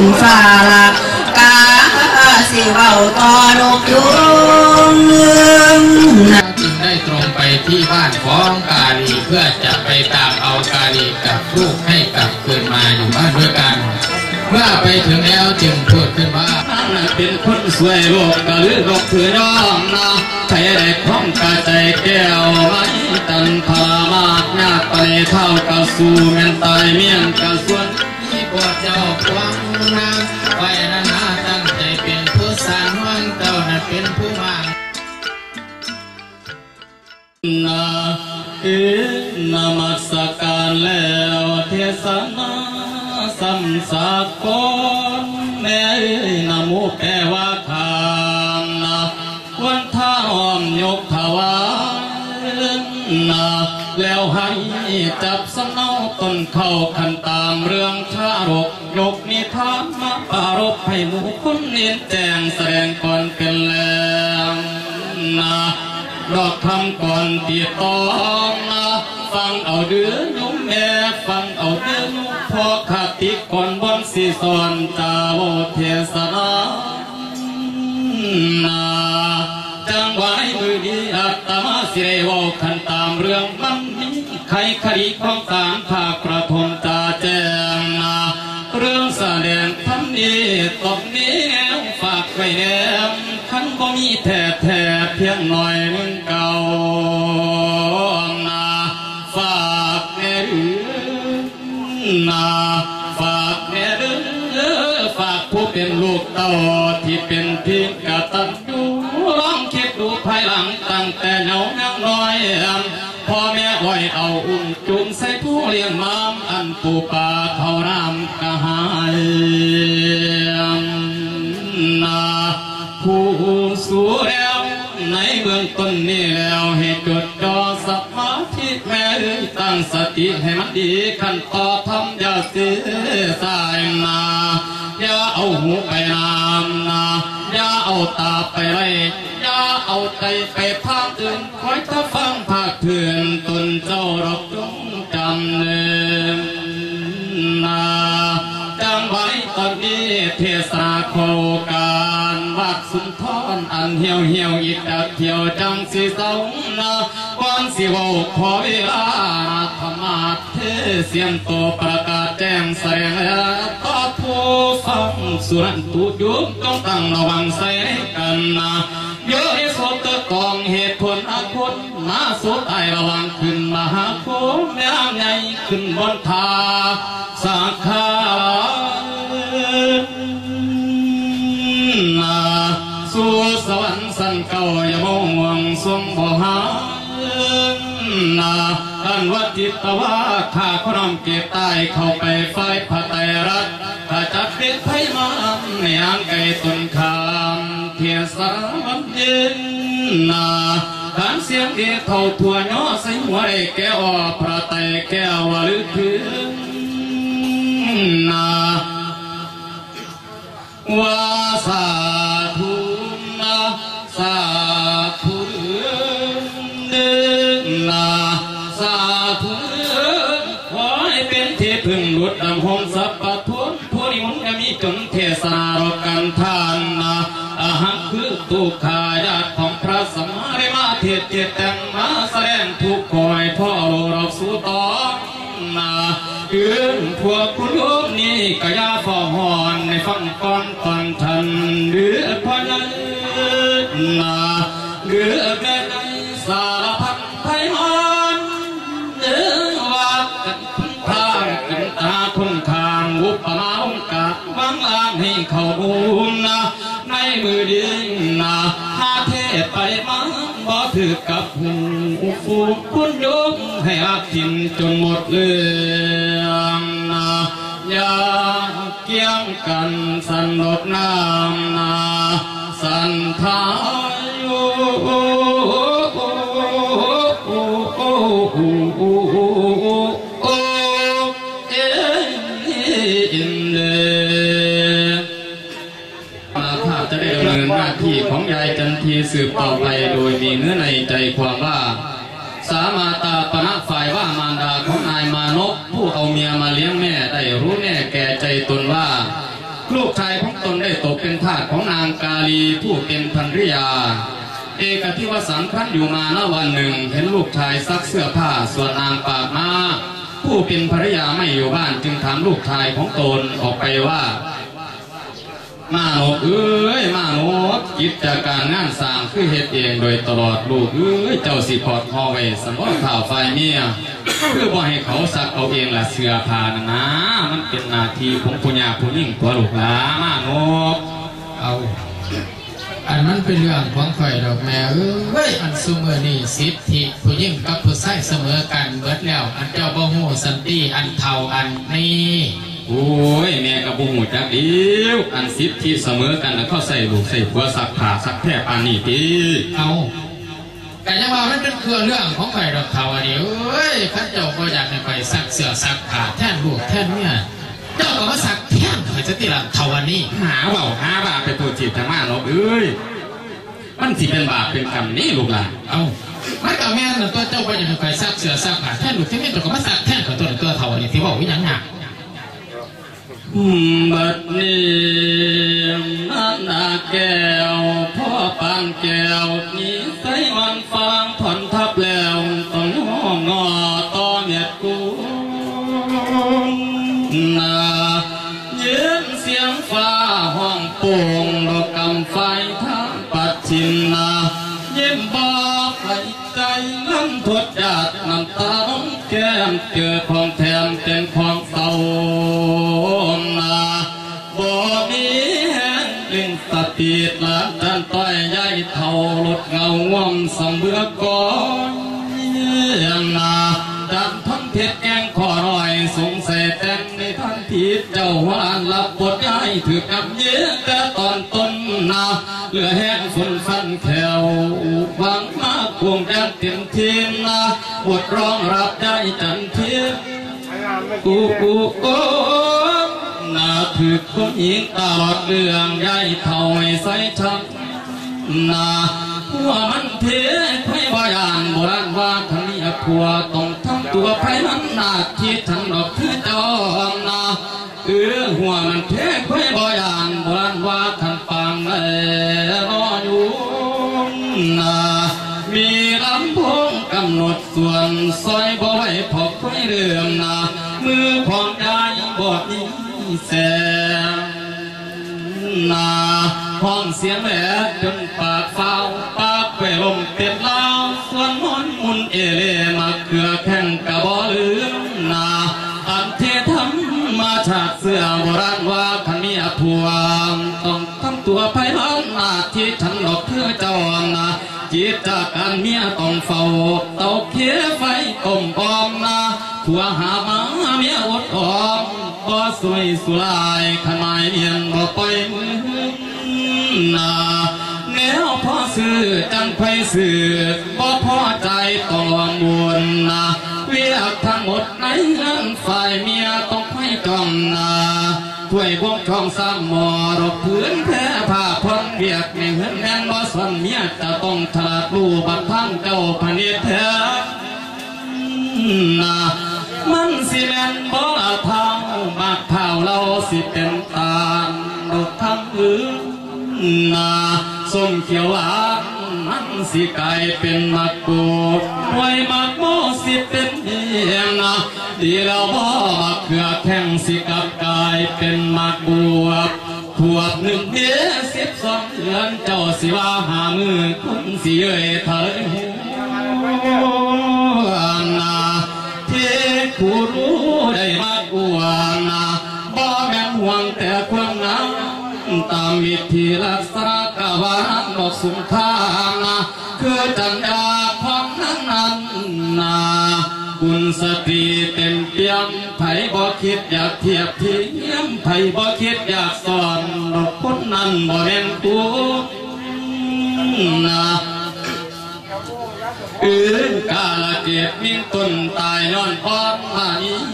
นพวมกายขึ้นฟ้าละกาสิเว้าต่อนกยุงนจึงได้ตรงไปที่บ้านของกาลีเพื่อจะไปตามเอากาลีกับลูกให้กลับคืนมาอยู่บ้านด้วยกัน เมื่อไปถึงแล้วจึงพูดขึ้นว่านั้นเป็นคนสวยโลกก็ลือโลกถือน้องนะใครได้พร้อมกระใจแก้วไม่ตันพามากยากไปเท่ากะสู่แม่นตายเมียนกะส่วนที่พวกเจ้าควัง นางไว้นานาตั้งใจเป็นผู้สร้างห้องเจ้านั้นเป็นผู้วางนาเอ็นามัสการแล้วเทศนาสัมสากรแม่นามุแปลว่าทางนาวันท่าอ้อมยกถวายนาแล้วให้จับสำเนาต้นเข้าขัน ให้หมู่คนเนียนแจงแสดงก่อนเป็นแรงนาดอกคำก่อนตีตองนะฟังเอาเดือนุ่มแม่ฟังเอาเดือนุ่มพอขาติก่อนบนสีสอนจาโวเทศนานาจังไว้มือดีอัตมาสิเรวขันตามเรื่องมันนี้ใครคดีของสารภาค บ่มีแท้แท้เพียงหน่อยมึงเก่านาฝากแน่หรือนาฝากแน่หรือฝากผู้เป็นลูกเต้าที่เป็นพี่กตัญญูลองคิดดูภายหลังตั้งแต่เหงายังน้อยพ่อแม่อ้อยเอาอุ้มจุงใส่ผู้เลี้ยงมามอันปูปลาเขาน้ำกะหา เมืองต้นนี้แล้วให้จดจอสมาธิแม่เอ้ยตั้งสติให้มันดีขันต่อทำอย่าเสียสายนาอย่าเอาหูไปนามนาอย่าเอาตาไปไล่อย่าเอาใจไปทางอื่นคอยถ้าฟังภาคเพื่อนตนเจ้าดอกจงจำเนินนาจังไว้ตอนนี้เทศนาโคกา สุนทรอันเหี่ยวเหี่ยวอีกดัดเที่ยวจังสิเศร้านาก่อนสิวาขอเวลาธรรมาเทเสียงโตประกาศแจ้งแสดงต่อผู้ฟังสุรันตุยุบต้องตั้งระวังใส่กันนะเยอะที่สุดตะกองเหตุผลอาคตมาสุดไอระวังขึ้นมาหาโคมแม่ใหญ่ขึ้นบนทาสาขา อันวัดจิตว่าข้าขนมเก็บใต้เข้าไปไฟพระไตรรัตข้าจับเป็นไทยมาในอ่างไกต้นคามเทียสารวันเย็นนาการเสียงเดียเท่าทั่วย่อใส่หัวไอแก้วพระไตรแก้วลึกถึงนา วาสาารคือตุขาญาติของพระสมมาได้มาเทศเจตแต่งมาแสดงทุกข์คอยพ่อเราสู้ต่อนาเอื้อนพวกคุณโยมนี่ก็อย่าฟ้อหอนในฟังก่อนตอนทันเดือพอนั้นนาเดือแม่ในสารพัดไทยมันเดือว่ากันพึ่งพากินตาคุณคางอุปมาองกะบังอาจให้เขาดูนะในมือดีนะหาเทไปมั้งบ่ถือกับหูฟูคุณยมให้อากินจนหมดเรื่องนะอย่าเกี่ยงกันสันดกน้ำนาสันทาย สืบต่อไปโดยมีเนื้อในใจความว่า สามาตาปณะฝ่ายว่ามารดาของนายมานพผู้เอาเมียมาเลี้ยงแม่ได้รู้แน่แก่ใจตนว่าลูกชายของตนได้ตกเป็นทาสของนางกาลีผู้เป็นภรรยา เอกที่ว่าสังครั้นอยู่มาณวันหนึ่ง เห็นลูกชายซักเสื้อผ้าส่วนนางปากมาผู้เป็นภรรยาไม่อยู่บ้านจึงถามลูกชายของตนออกไปว่า มาโนกเอ้ยมาโนกกิจการงานสร้างคือเหตุเองโดยตลอดลูกเอ้ยเจ้าสิพอดพอไว้สมอข่าวไฟเมียคือบ่ให้เขาซักเอาเองละเสือผ้านนะ มันเป็นนาทีของผู้ยาผู้ยิ่งตัวลูกหลามาโนกเอาอันนั้นเป็นเรื่องของข่อยดอกแม่เอ้ยอันซุมือนี่สิทธิผู้หญิงกับผู้ชายเสมอกันเบิดแล้ว อันเจ้าบ่ฮู้สันติอันเท่าอันนี้ โอ้ยแม่กับบุหูจักเดียวอันสิทธิเสมอกันแล้วเขาใส่ลูกใส่ผัวสักผ้าสักแทบปานนี่ตีเอาแต่ยังว่ามันเป็นเครือเรื่องของข่อยดอกเท่าอันนี้เอ้ยข้าเจ้าก็อยากให้ข่อยซักเสื้อซักผ้าแทนลูกแทนเมียเจ้าก็มาซักแทนข่อยจะติละเท่าอันนี้หาเบาหาบาปไปตัวจิตธรรมาโนกเอ้ยมันสิเป็นบาปเป็นกรรมนี่ลูกหลานเอามันก็แม่นนะตัวเจ้าไปยังไปซักเสือซักผ้าแท่นลูกที่นี่ตัวก็มาซักแท่นของตัวตัวเท่านี้ที่บอกวิญญาณหนักอืม บัดนี้นันนาแก้วพ่อปางแก้ว ง่งเบือก่อนเยี่ยมนาดันทั้งเพชรแกงขอรอยสงสัยแต่งในทันทีเจ้าวานรับบทย้ายถือกับเยื้อแต่ตอนต้นนาเหลือแห้งฝนฟันแถววังมากพวงแดงเต็มทีนาบทร้องรับได้จันเทียกูกูโอ้นาถือคนหญิงตลอดเรื่องใหญ่เท่าไอ้ใส่ชักนา หัวมันเพไพวายานโบราณว่าทันี้ผัวต้องทำตัวไพมันนาที่ทั้งดอกคือจอมนาเออหัวมันเพไพวายานโบราณว่าทันฟังแล้วรออยู่นามีลำโพงกำหนดส่วนซอยบ่ไว้พอกไว้เรื่อมนามือของได้บอดนี้แสงนาห้องเสียงแหลจนปากเฝ้า ต็มลาวส่วนมอนมุนเอเลมาเกือแข่งกระบ่ลืมนาอันเทธรรมาชาติเสื้อโบราณว่าขันมีอภวงต้องทำตัวไพเราะหน้าที่ฉันหลอกเพื่อเจ้านาจิตจากการเมียต้องเฝ้าเตาเคียไฟต้มออมนาผัวหามาเมียอดออมบ่สวยสุลายขมายเมียนบ่ปล่อยมือนา แนวพ่อซื้อจังไพซื้อบ่พอใจต้องลองบุญนาเวียกทั้งหมดในเงินฝ่ายเมียต้องให้จอมนาถ้วยบวงช่องซ้ำหมอรกพื้นแพ้ผ้าพรเวียกในเฮือนแม่นบ่สนเมียจะต้องถลาดรู้บัดพังเจ้าพเนตรแท้นามันสิแม่นบ่เท่าบักเท่าเราสิเป็นตาลดอกคำอื่นนา ส้มเขียวหวานมันสิกลายเป็นมักกูดไว้มักโมสิเป็นเอียงนะดีแล้วบ่มักเขือแข้งสิกับกลายเป็นมักบวบขวบหนึ่งเดียสิบสองเดือนเจ้าสิว่าหามือคุณสิเอ่ยเถยหัวนาเทผู้รู้ได้มากกว่านาบ่แม่นห่วงแต่ความงามตามวิธีรักษากวานบอก สุนทานาคือจัญญาพอมนั้นนั้นนาบุญสติเต็มเปี่ยมไผบ่คิดอยากเทียบเทียมไผบ่คิดอยากสอนดอกคนนั้นบ่เห็นตัวนาอื่นกาลเกียรติมิ่งต้นตายย้อนพรมานี้จันนานั่นน่ะ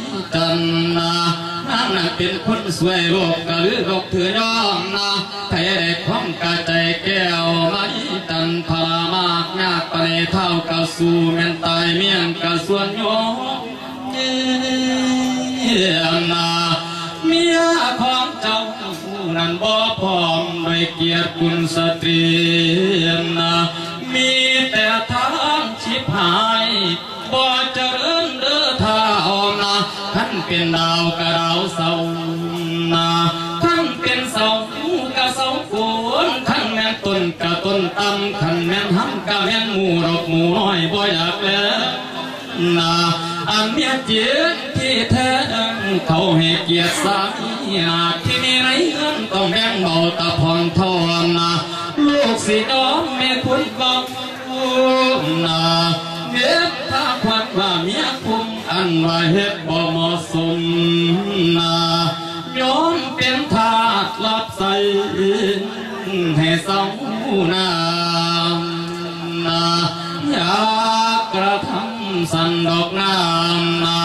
เป็นคนสวยโลกกะลือโลกเถื่อยอมนาไทยได้ความกะใจแก้วไมานี้จันพารามากยากปะในเท่ากะสู่แม่นตายเมียนกะส่วนโยมเนาเมียของเจ้านั้นบ่พร้อมด้วยเกียรติคุณสตรีนามีแต่ทางชิบหายบ่เจริญเด้อท่าอมนาท่านเป็นดาวกระดาวเสานา กะแม่นหมูรกหมูน้อยบ่อยากแล้วนาอันเมียเจียที่แท้เขาให้เกียรติสามีนาที่นี่ไรเงินต้องแบ่งเบาตะพองทอนนาลูกสิดอมแม่คุณบังนาเมียถ้าควักว่าเมียคุมอันว่าเฮ็ดบ่เหมาะสมนาย้อมเป็นทาสรับใส่ให้เศร้านานา สันดอกน้ำนา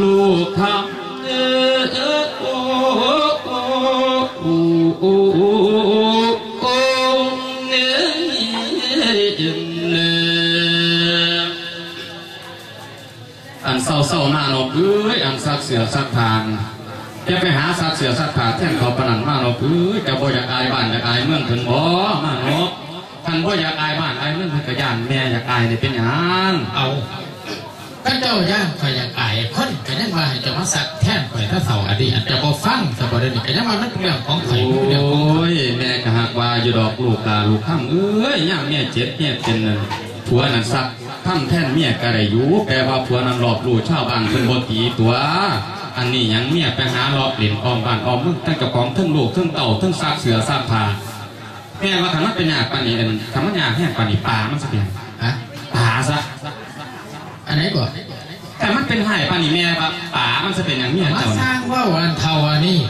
ลูกคำเออเออโอ้โอ้โอ้โอ้โอ้โอ้เนื้ออันเศร้าเศร้าหน้าหนกเอ้ยอันซักเสือซักทางจะไปหาซักเสือซักผาแท่นเขาปนันมาหนกเอ้ยจะบ่อยากอายบ้านอยากอายเมืองถึงบ่มาหนกท่านบ่อยากอายบ้านอายเมืองเพิ่นก็ย่านแม่อยากอายเนี่เป็นหยังเอา จ้าย่างข่อยอยากอายคนก็ยังว่าให้เจ้ามาสักแท่นข่อยถ้าเสาอดีตอาจจะบ่ฟังแต่บ่ได้นี่ก็ยังว่ามันเป็นเรื่องของข่โออยมันเป็นเรื่องของข่อย้ยแม่ก็หักว่าอยู่ดอกลูกกาลูกข้ามเอ้ยย่ามแม่เจ็บแม่เป็นนั่นผัวนั่นซักทำแท่นเมียก็ได้อยู่แปลว่าผัวนั้นหลอกลูกชาวบ้านเพิ่นบ่ตีตัวอันนี้หยังเมียไปหาหลอกเล่นออมบ้านออมเมืองทั้งเจ้าของทั้งลูกทั้งเต่าทั้งซักเสือซักผ้าแม่ว่าคันมันเป็นยากปานนี้อันคันมันยากแห้งปานนี้ปลามันสิเป็นฮะปลาซะอันไหนก่อนแต่ มันเป็นหายปานนี้แม่ครับปลามันสิเป็นหยังเมียมาเจ้าสนี่ร้างว่าอันเท่าอันนี้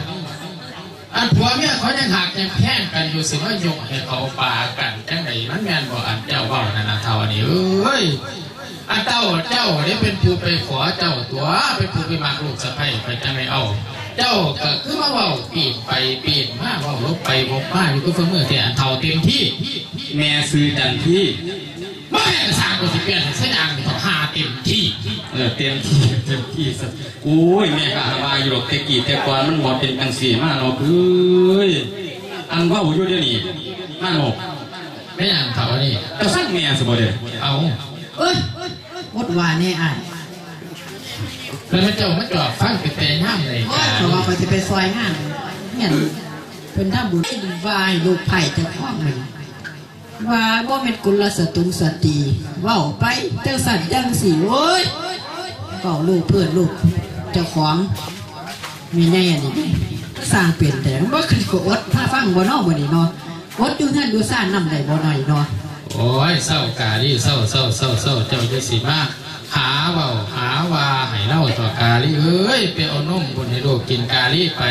อันผัวเมียเขายังหักยังแพ่งกันอยู่สิว่ายกให้เขาปากันจังไดมันแม่นบ่อันเจ้าเว่านั่นนะเท่าอันนี้เอ้ยอันเจ้าเจ้าเนี่ยเป็นผู้ไปขอเจ้าตัวเป็นผู้ไปมากลูกสะใภ้ไปจังไดเอา เจ้าก็คือมาเว่าปีนไปปีนมาเว่าลบไปบกมาอยู่ก็เสมอแต่อันเท่าเต็มที่ แม่ซื้อจันที่ไม่ได้สร้างก็สิเปลี่ยนให้เส้นอ่างที่เขาหา เต็มที่เออเต็มที่เต็มที่สักโอ้ยแม่ก็หาว่าอยู่ดอกแต่กี่แต่ก่อนมันบ่เป็นจังสี่มาเนาะเอ้ยอันเว่าอยู่เดี๋ยวนี้มาเนาะไม่อย่างเท่าอันนี้แต่สั่งแม่สิบ่เด้อเอาเอ้ยหมดว่าแน่อ้ายแล้วมันเจ้ามันจอดฟังเป็นแต่ย่ามเลยโอ้กัยนเพราะว่าเขาจะไปซอยงานเนี่ยเพิ่นทำบุญวายลูกไผ่เจะคล้าของมัน ว่าบ่แม่นกุลสตุนสตรีเว้าไปเจ้าสัตว์จังสิโอ้ยเว้าลูกเพื่อนลูกเจ้าของมีแน่นี่สร้างเปลี่ยนแต่บ่เคยกอดถ้าฟังบ่เนอบ่นี่เนาะอดอยู่ท่านดูซ่านนำได้บ่หน่อยเนาะโอ้ยเศร้ากาลีเศร้าเศร้าเศร้าเศร้าเจ้าจะสิมาหาเบาหาว่าให้เล่าต่อกาลีเอ้ยไปเอานมบนให้ลูกกินกาลีไป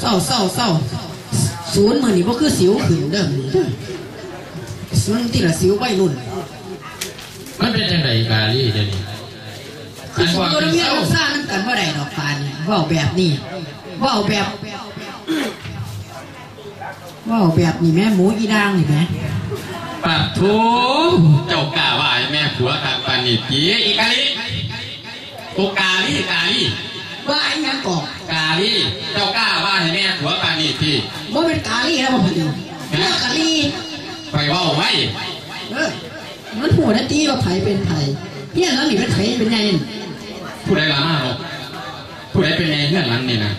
เศร้าเศร้าเศร้าศูนย์มื้อนี้บ่คือสิวขึ้นเด้อ มื้อนี้เด้อศูนย์ที่ละสิววัยรุ่นมันเป็นจังไดกาลีเดี๋ยวนี้คือัอนว่าตัวเป็นเมียเศร้าลูกซ่านั่นกันว่าได้ดอกปานนี่เว่าแบบนี้เว่าแบบเว่าแบบนี่แม่หมูอีด่างนี่แม่ปัดทูเจ้ากล้าว่าให้แม่ผัวคักปานนี้ผีอีกาลีโอกาลีกาลีว่าไอ้หยังกอกกาลีเจ้ากล้าว่าให้แม่ผัวปานนี้ที่บ่เป็นกาลีแล้วบ่พอดีเมื่อกาลี ไปเว้าไว้เออมันหัวนาตีว่าไผเป็นไผเฮียแล้วนี่เป็นไผเป็นไงนี่ผู้ใดละมาหรอกผู้ใดเป็นไงเพื่อนหลังนี่นะ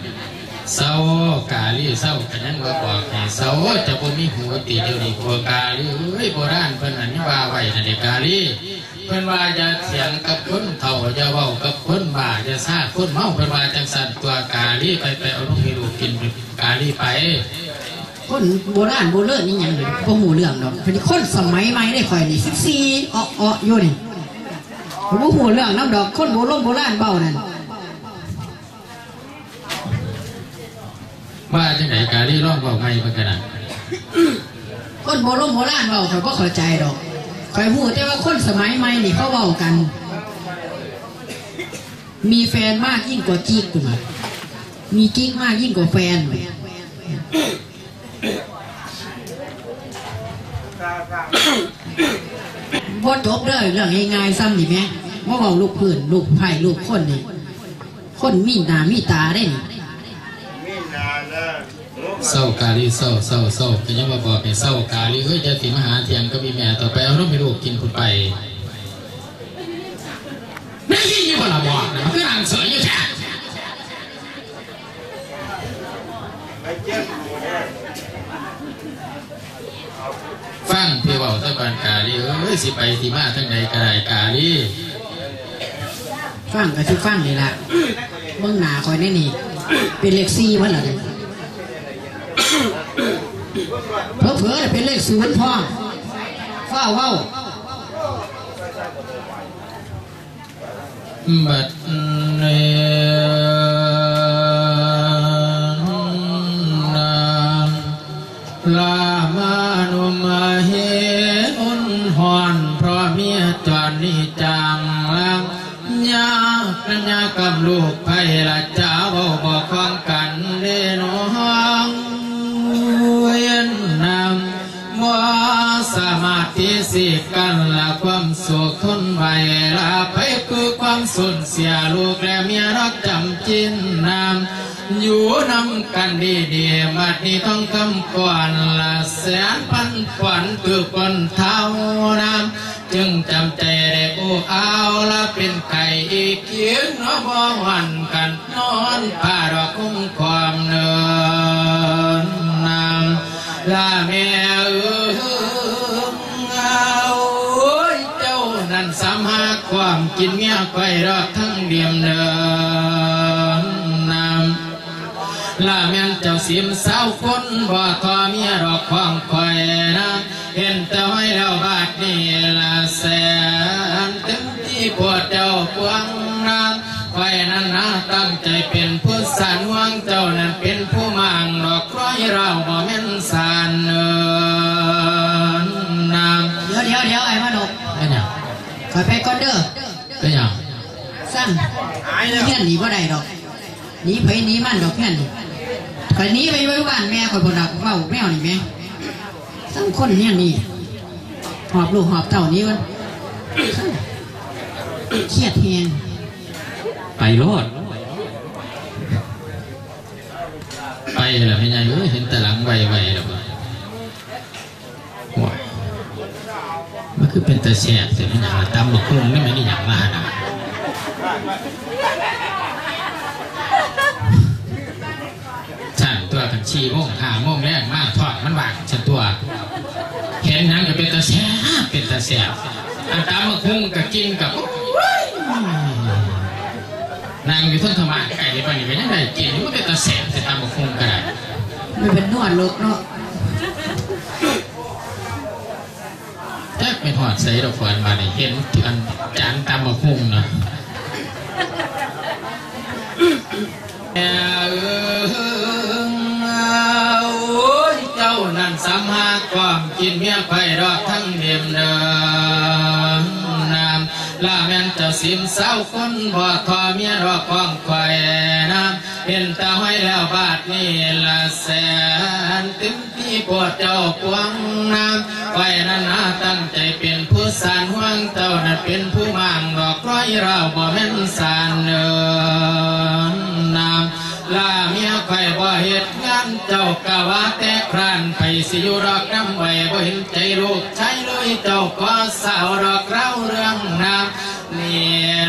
เศร้ากาลีเศร้ากันยังว่าบอกให้เศร้าจะบ่มีหูตีเดียวนี้กลัวกาลีเอ้ยโบราณเพิ่นอันนี้ว่าไว้นั่นเด็กกาลีเพิ่นว่าจะเถียงกับคนเฒ่าจะเว้ากับคนบ้าจะซ่าคนเมาเพิ่นว่าจังสั่นตัวกาลีไปไปเอานมให้ลูกกินกาลีไป คนโบราณโบเลิศนี่หยังนี่บ่ฮู้เรื่องดอกเป็นคนสมัยใหม่ได้ข่อยนี่14อ้อๆอยู่นี่บ่ฮู้เรื่องนำดอกคนโบราณโบราณเบ้านั่นว่าจังไหนกาลีร้องบอกไม่เพิ่นกันน่ะคนโบราณโบราณเบาเขาก็เข้าใจดอกคอยพูดแต่ว่าคนสมัยใหม่นี่เขาเบากัน มีแฟนมากยิ่งกว่ากิ๊กคุณมีกิ๊กมากยิ่งกว่าแฟน บดจบเด้อเรื่องง่ายๆซ้ำนี่แม่ว่าเบาลูกพื้นลูกไผ่ลูกคนนี่คคนมีหน้ามีตาได้นี่เศร้ากาลีเศร้าเศร้าเศร้าก็ยังมาบอกให้เศร้ากาลีเฮ้ยจะสิมาหาเทียงก็มีแม่ต่อไปเอาน้องไปลูกกินคุณไปไม่ยินอยู่บ่ละบอกนะมันคือนางเสืออยู่แท้ ฟังพี่เบาตะกอนกาลีเอ้ยสิไปสิมาทั้งใดกระไดกาลีฟังก็สิฟังนี่ล่ะเบิ่งหน้าคอยแน่นี่เป็นเลขสี่บ่ล่ะเนี่ยเผลอๆเป็นเลขศูนย์พ่อฟ้าเว้าบัดเนนาลามาากนัญญากับลูกไผ่ละจ้าเบาบอกความกันเดนองเวียนนำมัวสมาธิสิกันละความสุขทนไหวลาไปคือความสูญเสียลูกและเมียรักจำจินนำอยู่นำกันดีเดีๆบัดนี้ต้องคำก่อนละแสนพันขวัญคือคนเท่านำ จึงจำใจได้โอ้เอาละเป็นไก่อีกเคียงนาะบ่หวันกันนอนผ้าดอกคุ้มความเนินนำลาแม่เอ้ยเอาโอ้ยเจ้านั่นสามหาความกินเมียไฟรอทั้งเดียมเดินนำลาแม่เจ้าสิมสาวคนบ่ทอเมียรอกความคอยนะเห็นแต่ไว้แล้วบา นี้ละแสนเต็มที่ปวดเจ้าปวงนำไฟนั้นนะตั้งใจเป็นผู้สานหวังเจ้านั้นเป็นผู้มั่งดอกร้อยเราบ่แม่นสานเนินนำเดี๋ยวเดี๋ยวเดี๋ยวไอ้มานกเป็นหยังคอยไปก่อนเด้อเป็นหยังสั้นเฮียนหนีบ่ได้ดอกหนีไผหนีมันดอกเฮียนนี่คอยหนีไปไว้บ้านแม่คอยบ่ดักเว้าแมวนี่แม่สังคนเนี่ยนี่ หอบลูกหอบเต่านี้มันเครียดแฮงไปโลดไปแล้วเป็นยังเอ้ยเห็นแต่หลังไวๆแล้วบ่โอ้ยมันคือเป็นตาแสบแต่ไม่หยังละตำบักหุ่งนี่มันนี่หยังมานะฉันตัวกันชีโมงหาโมงแรกมากทอดมันบาง นตัวเห็นหนังก็เป็นตาแสบเป็นตาแสบอันตำบักหุ่งก็กินกับนางอยู่ท่นธรรมะไก่ในปานนี้เป็นยังไงกินมันเป็นตาแสบแต่ตำบักหุ่งก็ได้ไม่เป็นนวดลกเนาะแทบไม่หอดใส่ดอกฝนมาเนี่ยเห็นอันจานตำบักหุ่งนะเออเจ้านั่นสามหาความ กินเมียไฟรอทั้งเดียมเดิมนามลาแม่นจ้าสิมสาวคนบ่ทอเมียรอกความไขน้ำเห็นตาห้อยแล้วบาดนี้ละแสนต็มที่ปวดเจ้าปวงน้ำไว้นั้นนาตั้งใจเป็นผู้สานห่วงเจ้านั้นเป็นผู้มั่งดอกร้อยเราบ่แม่นสานเนินน้ำลาเมียไข่บ่เหตุ นเจ้ากะว่าแต่ครานไปสิอยู่ดอกน้ำไว้บ่เห็นใจลูกใช้เลยเจ้าก็สาวดอกเราเรื่องน้ำนี่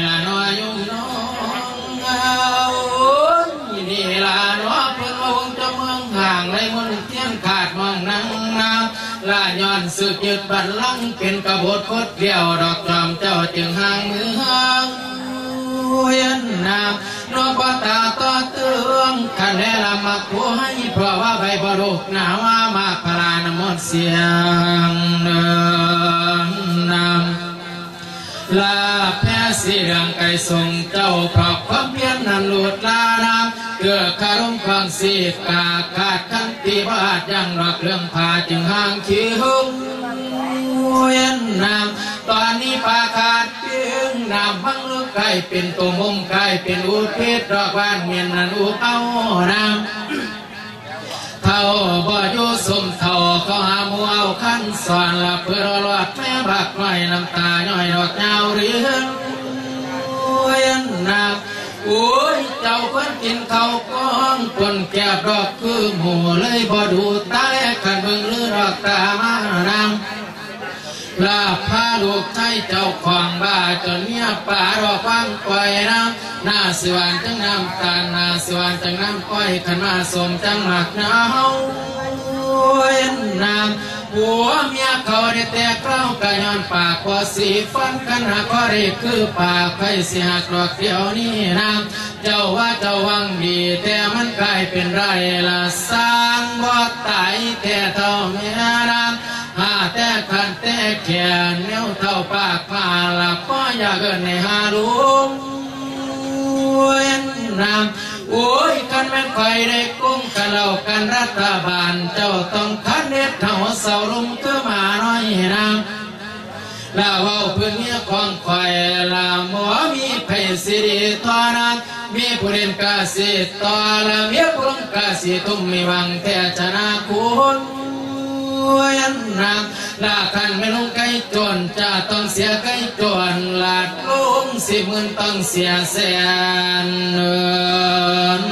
ละน้อยยุ่งน้องเอานี่ละน้อเพิ่นว่าเจ้าเมืองห่างไรมันเที่ยนขาดมองนังน้ำลาย้อนสึกยึดบัลลังเป็นกบฏคดเดียวดอกจอมเจ้าจึงห่างมือห่าง ยันนามนกว่าตาต่อเตืองคันแลละมักผู้ให้เพราะว่าใบบรุกหนาว่ามาพลานมดเสียงเดินนำลาแพ้สีเรืองไก่ทรงเจ้าเพราะความเพียรนั้นหลุดลานำเกือคารมฟังสีกาขาดขันติบาทยังรักเรื่องพาจึงห่างคิวเวียนนามตอนนี้ปาขาด นามบังลูกไก่เป็นตัวมุมไก่เป็นอุดเพชรดอกบ้านเมียนนันอุเอานามเท่าบ่อยู่สมเท่าก็หามัวเอาขั้นสอนละเพื่อรอดแม่บักไว้น้ำตาย่อยดอกยาวเรียนเวียนนามโอ้ยเจ้าคนกินข้าวกล้องปนแก้บดอกคือหมูเลยบ่ดูตาแลขันเบิ่งหรือดอกตามานางลาพาลูกไทย เจ้าของบ้าจนเมียป่ารอฟังปล่อยน้ำหน้าสวรรค์จังน้ำตาลหน้าสวรรค์จังน้ำก้อยขันมาสมจังหมักหนาวเอ็นนางหัวเมียเขาได้แต่เกล้ากันย้อนปากพอสีฟันกันหาก็ได้คือปากใครเสิหักดอกเดียวนี้นางเจ้าว่าเจ้าวังดี แต่มันกลายเป็นไรละสร้างบ่ตายแต่เท่าเมียนางแต่ขัน แต่แขนแนวเท่าปากพาลับก็อยากเกินในหาลุงเวนนางโอ้ยกันแม่นไฟได้กุ้งกันเล่ากันรัฐบาล เจ้าต้องคันเน็ดเท่าเสาลุมก็มาน้อยนางลาเว้าเพื่อนเมียของข่อยลาหมอมีไผสิริตอนันมีผู้เรียนกาสิตอละเมียผู้ลงกาสิทุ่มมีหวังแท้ชนะคุณยันนาง ลาคันไม่ลงไก่จนจะต้องเสียไก่จนลาดลงสิบหมื่นต้องเสียแสนเนิน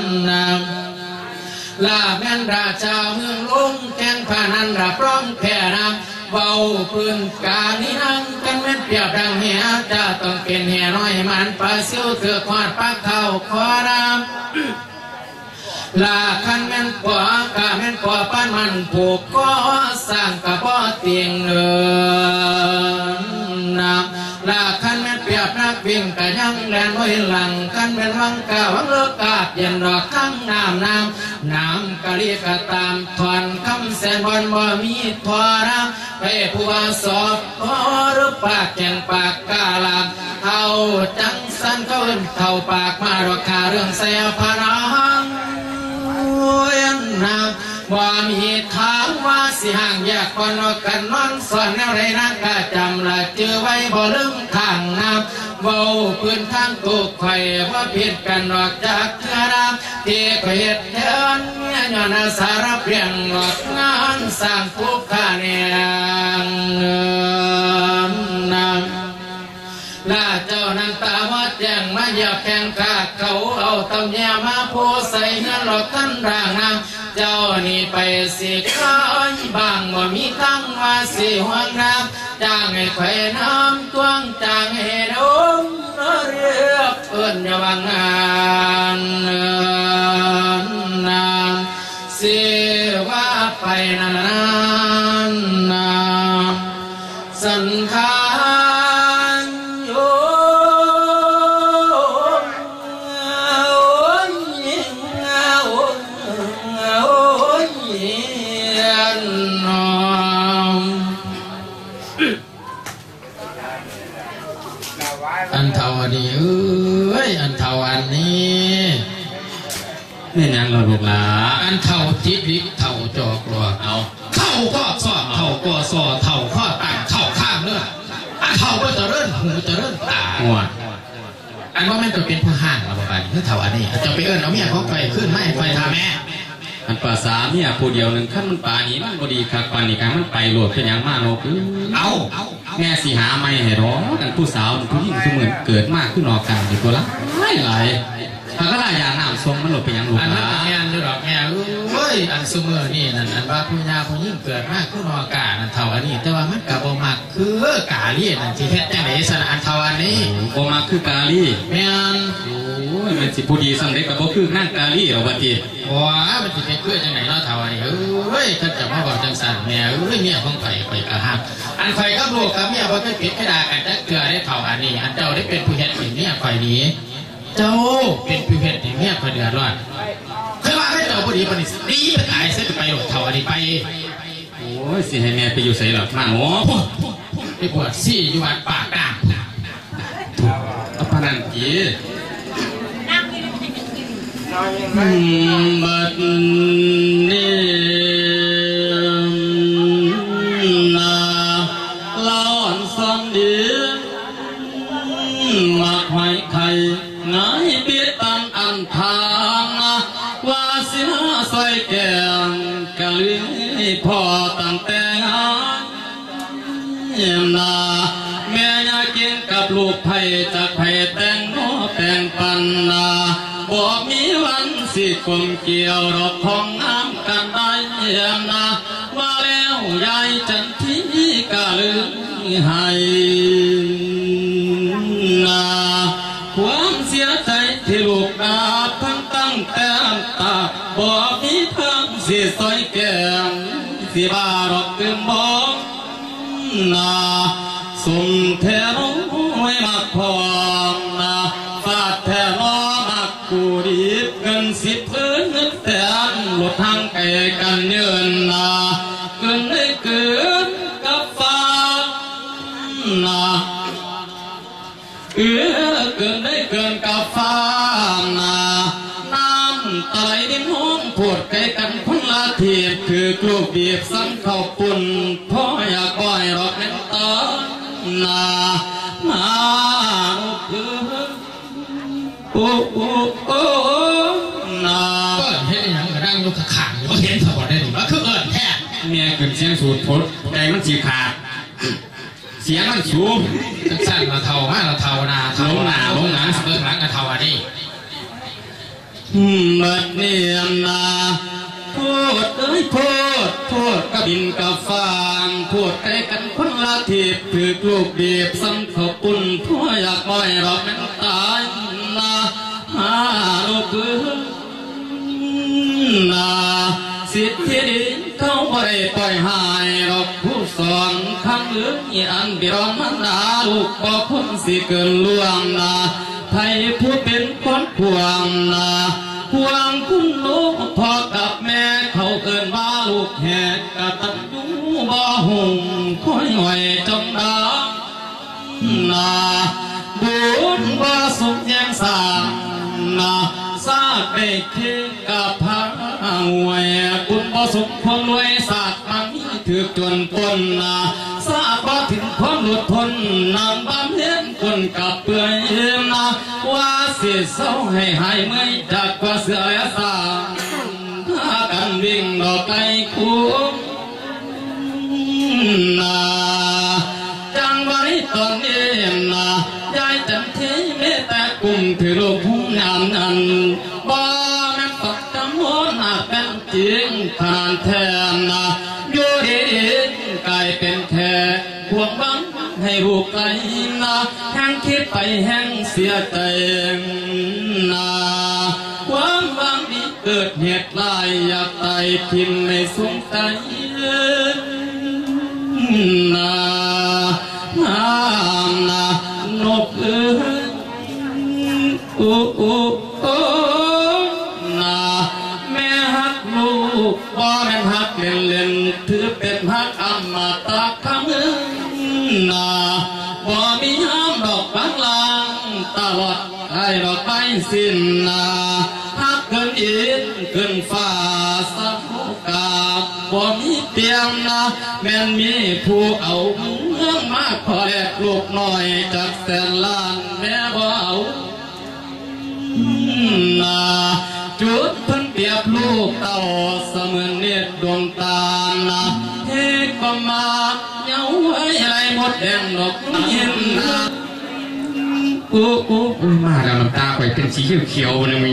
ลาแม่นราชาเมืองลงแกงพานันรับร้องแค่นำเบาปืนกานินังกันแม่นเปียบดังเหียจะต้องเป็นเหียน้อยมันปลาซิวเถือกควาดปักเข้าคอราม ลาคันแม่นกว่ากาแม่นกว่าป้านมันผูกก็สร้างกระป้อเตียงเนินนำลาคันแม่นเปียบนักวิ่งกะยังแลนไว้หลังคันแม่นวังกาวังเลิกกาบเย็นดอกข้างน้ำน้ำน้ำกะเรียกะตามถอนคำแสนบอนบ่มีทอรำไปผู้ว่าสอบพอหรือปากแก่งปากกาลามเท่าจังสันเขาเอิ้นเท่าปากมาดอกคาเรื่องแสพนังเวีย นนาว่มีทางว่าสิห่างแยกคนออกกันนอนสอนแนวไรนักก็จำละเจอไว้บ่ลืมทางน้ำเบาพื้นทางตุกไข่ว่าผิดกันออกจากเทือน้ำที่ข่อยเฮ็ดเดินเมียย้อนสารเปลี่ยนหลอดงานสร้างทุกข์ขาเนียงนินนำลาเจ้านังตาว่าแจ้งมาเหยียบแข้งขาเขาเอาตำแยมาโพใส่เงินหลอกกันร่างนาง เจ้านี่ไปสิข้าอยบางว่ามีตั้งว่าสิห่วงน้ำจ้างให้ไข่น้ำตวงจ้างให้ดมเรียบเอิ้นอย่าวังงา เอิ้นเอาเมียเขาไปขึ้นไม่ไฟทาแม่อันภาษาเนี่ยผู้เดียวหนึ่งขั้นมันป่านี้มันบดีครับปานนี้การมันไปโหลดเป็นหยังมากนกเอาแม่สีหาไม่ให้ร้องกันผู้สาวผู้หญิงทุกเหมือนเกิดมากขึ้นออกกันอยู่ตัวละไม่หลายถ้าก็ลายยาน้ำทรงมันโหลดเป็นหยังลูกอันหนั้นลาก็แม่นอยู่ดอกแม่เอ้ ยอันซุมือนี่นั่นอันว่าผู้ยาผู้ยิ่งเกิดมากขึ้นอากาศอันเท่าอันนี้ แต่ว่ามันกับบ่มักคือกาเลียนอันที่เฮ็ดจังได๋สนะอันเท่าอันนี้โอมาคือกาลีแม่นโอ้ยมันสิผู้ดีสำเร็จกับบ่คือนั่งกาลีเอาบัดนี้บ่มันสิเป็นเพื่อจังไหนเนาะเท่าอันนี้เอ้ยเขาจะมาบอกจังซั่นแม่เอ้ยเมียของข่อยข่อยก็ฮักอันข่อยกับลูกกับเมียบ่เคยผิดกระดากันจักเทื่อได้เท่าอันนี้อันเจ้าได้เป็นผู้เฮ็ดให้เมียข่อยหนี้เจ้าเป็นผู้เฮ็ดให้เมียข่อยเดือดร้อน ดีปานนี้ดีไปตายเสียไปหลดเท่าอันนี้ไปโอ้ยสิให้แม่ไปอยู่ใส่หรอกมาโอ้ไปปวดซี่อยู่วัดปากด่างเอาปานนั้นจีอืมบัด กล บีบสังเข้าปุ่นพ่ออยากก้อยรอกเล่นตานานาเออโอ้โอ้โอ้นาเปิดให้ได้หยังกระดังลูกขังอยู่บ่เห็นสะบดได้หรือว่าคือเอิญแท้เมียขึ้นเสียงสูดพดใจมันสีขาดเสียงมันสูงจังสั้นละเทามาละเทานาลงหนาลงหลังเบิ่งหลังกระเทาอันนี้เมื่อเนียมนาพูดเอ้ยพูดพู กินกับฟางพูดใกล้กันคนละทีบถือกลูกบีบซ้ำเขปุ่นทั่วอยากบ่อยเราเป็นตายนาหาลูกนาสิทธิดินเขาบ่ได้ปล่อยหายหรอกผู้สอนคำเหลืองอีอันบิรอนมันดาลูกบ่คนสิเกินล่วงนาไทยผู้เป็นคนขวงนาควางคุณลูกพ่อกับแม่ ลูกแหกตันยูบ่หุงคอยหน่อยจงดานาบุญว่าสุขยังสางนาซาเด็กเทกับพระหวยบุญบ่สุขความรวยศาสตร์มันถือจนปนนาซาบ่ถึงความหลุดพ้นนำบำเพ็ญคนกับเปื่อยนาว่าสิเศร้าให้หายเมื่อยจากกว่าเสือสา วิ่งดอกไกลคุ้มนาจังวันนี้ตอนนี้นายายจันทีไม่แต่กลุ่มถือลูกพุ่งงามนั้นบ่แม่นปักจำหัวหน้าเป็นจริงขนาดแทนนะอยู่ดีกลายเป็นแท้พวงบังให้ลูกไกลนะแห้งคิดไปแห้งเสียใจ ทิมในสงสัยนานานานกเอ้ยโอ้โอ้โอ้นาแม่ฮักลูกบ่แม่นฮักเล่นเล่นๆถือเป็นฮักอมตะคำเอ้ยนาบ่มีห้ามดอกบางลางตลอดให้ดอกไปสิ้นนาฮักเกินอินเกินฟ้า เตียงนะแม่นมีผู้เอาเมืองมาขอแลกลูกน้อยจากแสนล้านแม่บ่เอานาจุดเพิ่นเปรียบลูกเต่าเสมือนเนตรดวงตานาเทก็มาเหย้าไว้ไรหมดแดงดอกเย็นนาโอ้โอ้มาแล้วน้ำตาไปเป็นสีเขียวๆเลยมึง